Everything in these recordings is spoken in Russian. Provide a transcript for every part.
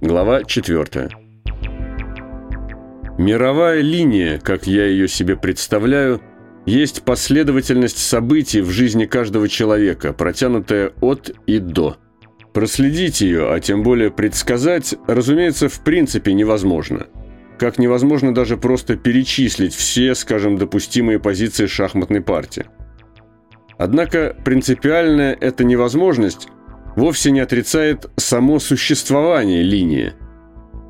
Глава 4. Мировая линия, как я ее себе представляю, есть последовательность событий в жизни каждого человека, протянутая от и до. Проследить ее, а тем более предсказать, разумеется, в принципе невозможно. Как невозможно даже просто перечислить все, скажем, допустимые позиции шахматной партии. Однако принципиальная эта невозможность вовсе не отрицает само существование линии.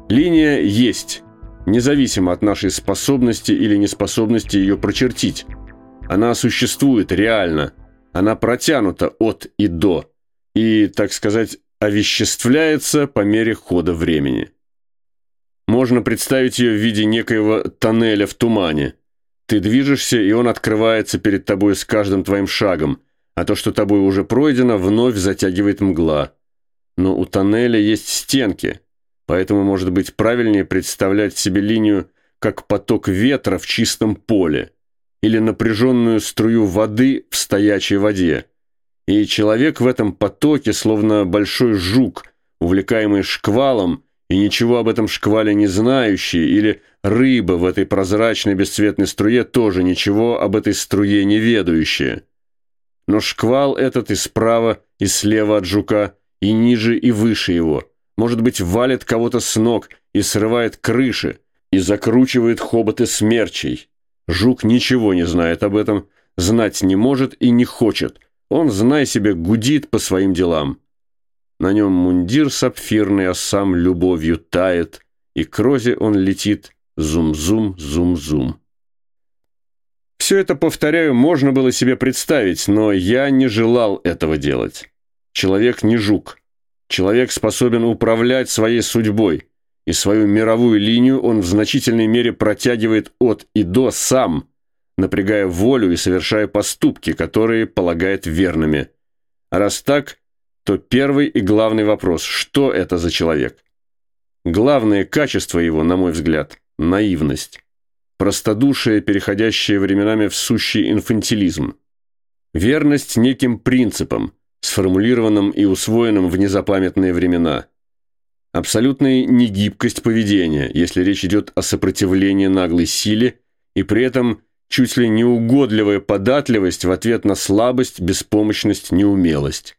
Линия есть, независимо от нашей способности или неспособности ее прочертить. Она существует реально, она протянута от и до, и, так сказать, овеществляется по мере хода времени. Можно представить ее в виде некоего тоннеля в тумане. Ты движешься, и он открывается перед тобой с каждым твоим шагом – а то, что тобой уже пройдено, вновь затягивает мгла. Но у тоннеля есть стенки, поэтому, может быть, правильнее представлять себе линию как поток ветра в чистом поле или напряженную струю воды в стоячей воде. И человек в этом потоке, словно большой жук, увлекаемый шквалом, и ничего об этом шквале не знающий, или рыба в этой прозрачной бесцветной струе тоже ничего об этой струе не ведающая но шквал этот и справа, и слева от жука, и ниже, и выше его. Может быть, валит кого-то с ног и срывает крыши, и закручивает хоботы смерчей. Жук ничего не знает об этом, знать не может и не хочет. Он, знай себе, гудит по своим делам. На нем мундир сапфирный, а сам любовью тает, и к розе он летит зум-зум, зум-зум. Все это, повторяю, можно было себе представить, но я не желал этого делать. Человек не жук. Человек способен управлять своей судьбой, и свою мировую линию он в значительной мере протягивает от и до сам, напрягая волю и совершая поступки, которые полагает верными. А раз так, то первый и главный вопрос – что это за человек? Главное качество его, на мой взгляд – наивность простодушие, переходящее временами в сущий инфантилизм. Верность неким принципам, сформулированным и усвоенным в незапамятные времена. Абсолютная негибкость поведения, если речь идет о сопротивлении наглой силе, и при этом чуть ли не угодливая податливость в ответ на слабость, беспомощность, неумелость.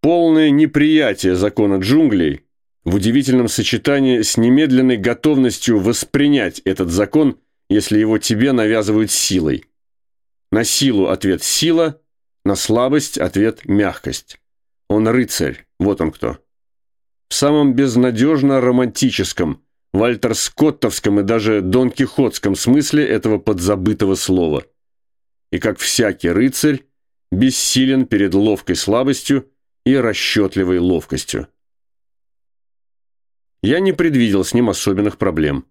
Полное неприятие закона джунглей в удивительном сочетании с немедленной готовностью воспринять этот закон если его тебе навязывают силой. На силу ответ сила, на слабость ответ мягкость. Он рыцарь, вот он кто. В самом безнадежно романтическом, Вальтер Скоттовском и даже Дон Кихотском смысле этого подзабытого слова. И как всякий рыцарь, бессилен перед ловкой слабостью и расчетливой ловкостью. Я не предвидел с ним особенных проблем.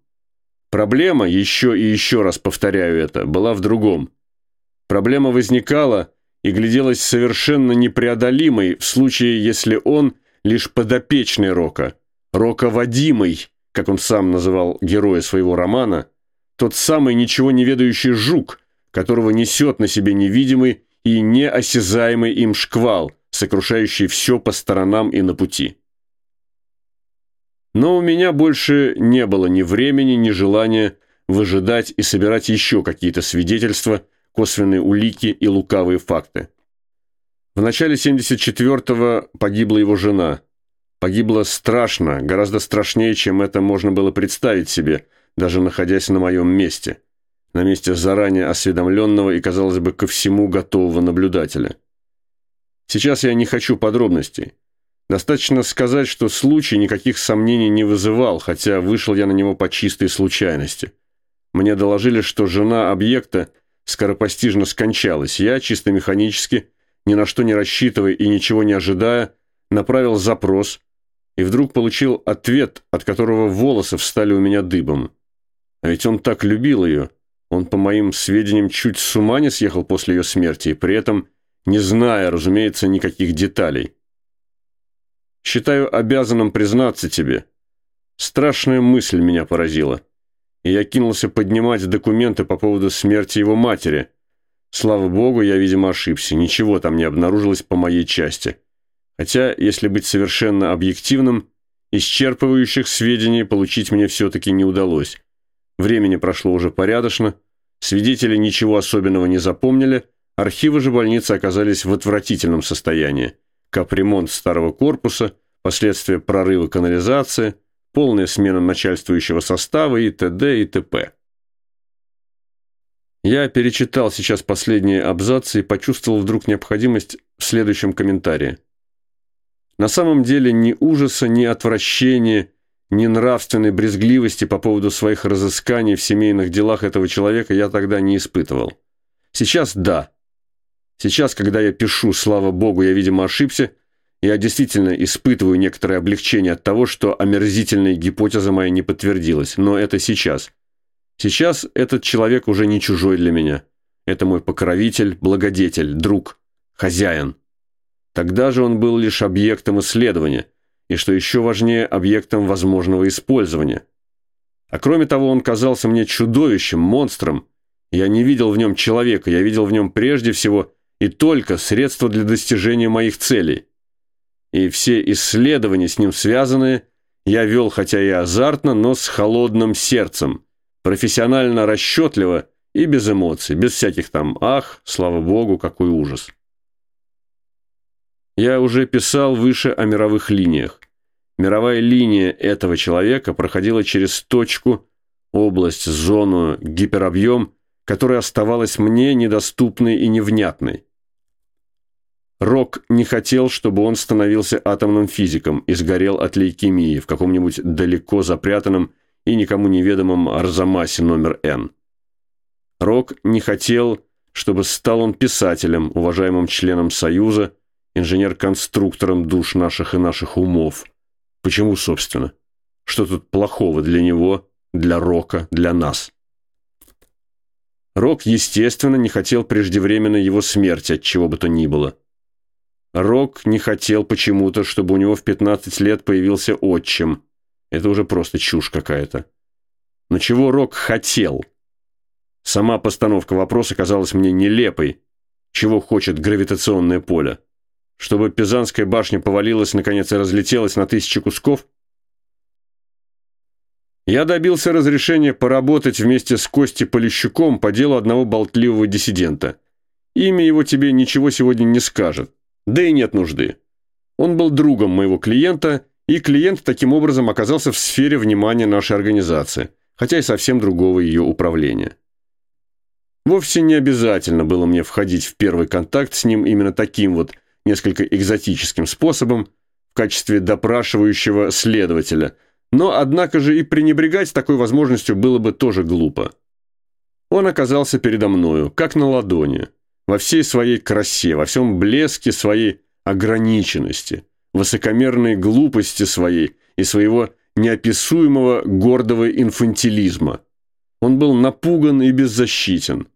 Проблема, еще и еще раз повторяю это, была в другом. Проблема возникала и гляделась совершенно непреодолимой в случае, если он лишь подопечный Рока, Роководимый, как он сам называл героя своего романа, тот самый ничего не ведающий жук, которого несет на себе невидимый и неосязаемый им шквал, сокрушающий все по сторонам и на пути. Но у меня больше не было ни времени, ни желания выжидать и собирать еще какие-то свидетельства, косвенные улики и лукавые факты. В начале 74-го погибла его жена. Погибла страшно, гораздо страшнее, чем это можно было представить себе, даже находясь на моем месте. На месте заранее осведомленного и, казалось бы, ко всему готового наблюдателя. Сейчас я не хочу подробностей. Достаточно сказать, что случай никаких сомнений не вызывал, хотя вышел я на него по чистой случайности. Мне доложили, что жена объекта скоропостижно скончалась. Я, чисто механически, ни на что не рассчитывая и ничего не ожидая, направил запрос и вдруг получил ответ, от которого волосы встали у меня дыбом. А ведь он так любил ее. Он, по моим сведениям, чуть с ума не съехал после ее смерти, при этом не зная, разумеется, никаких деталей. Считаю обязанным признаться тебе. Страшная мысль меня поразила. И я кинулся поднимать документы по поводу смерти его матери. Слава богу, я, видимо, ошибся. Ничего там не обнаружилось по моей части. Хотя, если быть совершенно объективным, исчерпывающих сведений получить мне все-таки не удалось. Времени прошло уже порядочно, свидетели ничего особенного не запомнили, архивы же больницы оказались в отвратительном состоянии. Капремонт старого корпуса, последствия прорыва канализации, полная смена начальствующего состава и т.д. и т.п. Я перечитал сейчас последние абзацы и почувствовал вдруг необходимость в следующем комментарии. На самом деле ни ужаса, ни отвращения, ни нравственной брезгливости по поводу своих разысканий в семейных делах этого человека я тогда не испытывал. Сейчас да. Сейчас, когда я пишу, слава богу, я, видимо, ошибся, я действительно испытываю некоторое облегчение от того, что омерзительная гипотеза моя не подтвердилась, но это сейчас – Сейчас этот человек уже не чужой для меня. Это мой покровитель, благодетель, друг, хозяин. Тогда же он был лишь объектом исследования, и, что еще важнее, объектом возможного использования. А кроме того, он казался мне чудовищем, монстром. Я не видел в нем человека, я видел в нем прежде всего и только средства для достижения моих целей. И все исследования с ним связанные я вел, хотя и азартно, но с холодным сердцем – профессионально расчетливо и без эмоций, без всяких там «ах, слава богу, какой ужас». Я уже писал выше о мировых линиях. Мировая линия этого человека проходила через точку, область, зону, гиперобъем, которая оставалась мне недоступной и невнятной. Рок не хотел, чтобы он становился атомным физиком и сгорел от лейкемии в каком-нибудь далеко запрятанном и никому неведомом Арзамасе номер Н. Рок не хотел, чтобы стал он писателем, уважаемым членом Союза, инженер-конструктором душ наших и наших умов. Почему, собственно? Что тут плохого для него, для Рока, для нас? Рок, естественно, не хотел преждевременно его смерти от чего бы то ни было. Рок не хотел почему-то, чтобы у него в 15 лет появился отчим – это уже просто чушь какая-то. Но чего Рок хотел? Сама постановка вопроса казалась мне нелепой. Чего хочет гравитационное поле? Чтобы Пизанская башня повалилась, наконец, и разлетелась на тысячи кусков? Я добился разрешения поработать вместе с Костей Полищуком по делу одного болтливого диссидента. Имя его тебе ничего сегодня не скажет. Да и нет нужды. Он был другом моего клиента и клиент таким образом оказался в сфере внимания нашей организации, хотя и совсем другого ее управления. Вовсе не обязательно было мне входить в первый контакт с ним именно таким вот несколько экзотическим способом в качестве допрашивающего следователя, но, однако же, и пренебрегать такой возможностью было бы тоже глупо. Он оказался передо мною, как на ладони, во всей своей красе, во всем блеске своей ограниченности – высокомерной глупости своей и своего неописуемого гордого инфантилизма. Он был напуган и беззащитен.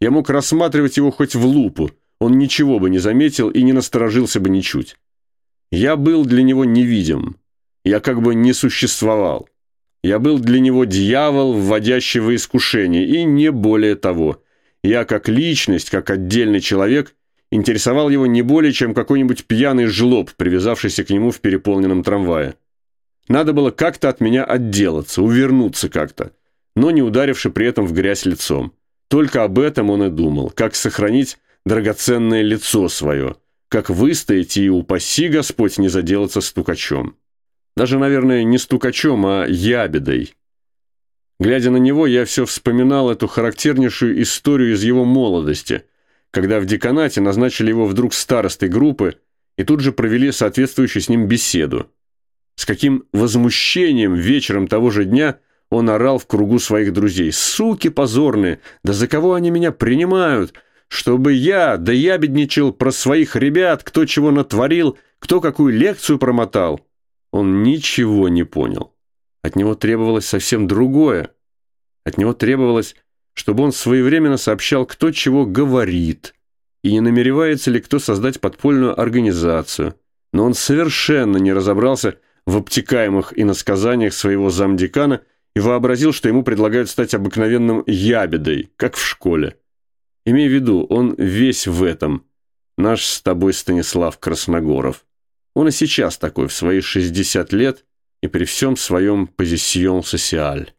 Я мог рассматривать его хоть в лупу, он ничего бы не заметил и не насторожился бы ничуть. Я был для него невидим. Я как бы не существовал. Я был для него дьявол, вводящий в искушение, и не более того. Я как личность, как отдельный человек, интересовал его не более, чем какой-нибудь пьяный жлоб, привязавшийся к нему в переполненном трамвае. Надо было как-то от меня отделаться, увернуться как-то, но не ударивши при этом в грязь лицом. Только об этом он и думал, как сохранить драгоценное лицо свое, как выстоять и, упаси Господь, не заделаться стукачом. Даже, наверное, не стукачом, а ябедой. Глядя на него, я все вспоминал эту характернейшую историю из его молодости – когда в деканате назначили его вдруг старостой группы и тут же провели соответствующую с ним беседу. С каким возмущением вечером того же дня он орал в кругу своих друзей. «Суки позорные! Да за кого они меня принимают? Чтобы я, да я бедничал про своих ребят, кто чего натворил, кто какую лекцию промотал!» Он ничего не понял. От него требовалось совсем другое. От него требовалось чтобы он своевременно сообщал, кто чего говорит, и не намеревается ли кто создать подпольную организацию. Но он совершенно не разобрался в обтекаемых иносказаниях своего замдекана и вообразил, что ему предлагают стать обыкновенным ябедой, как в школе. Имей в виду, он весь в этом. Наш с тобой Станислав Красногоров. Он и сейчас такой, в свои 60 лет, и при всем своем позицион социаль.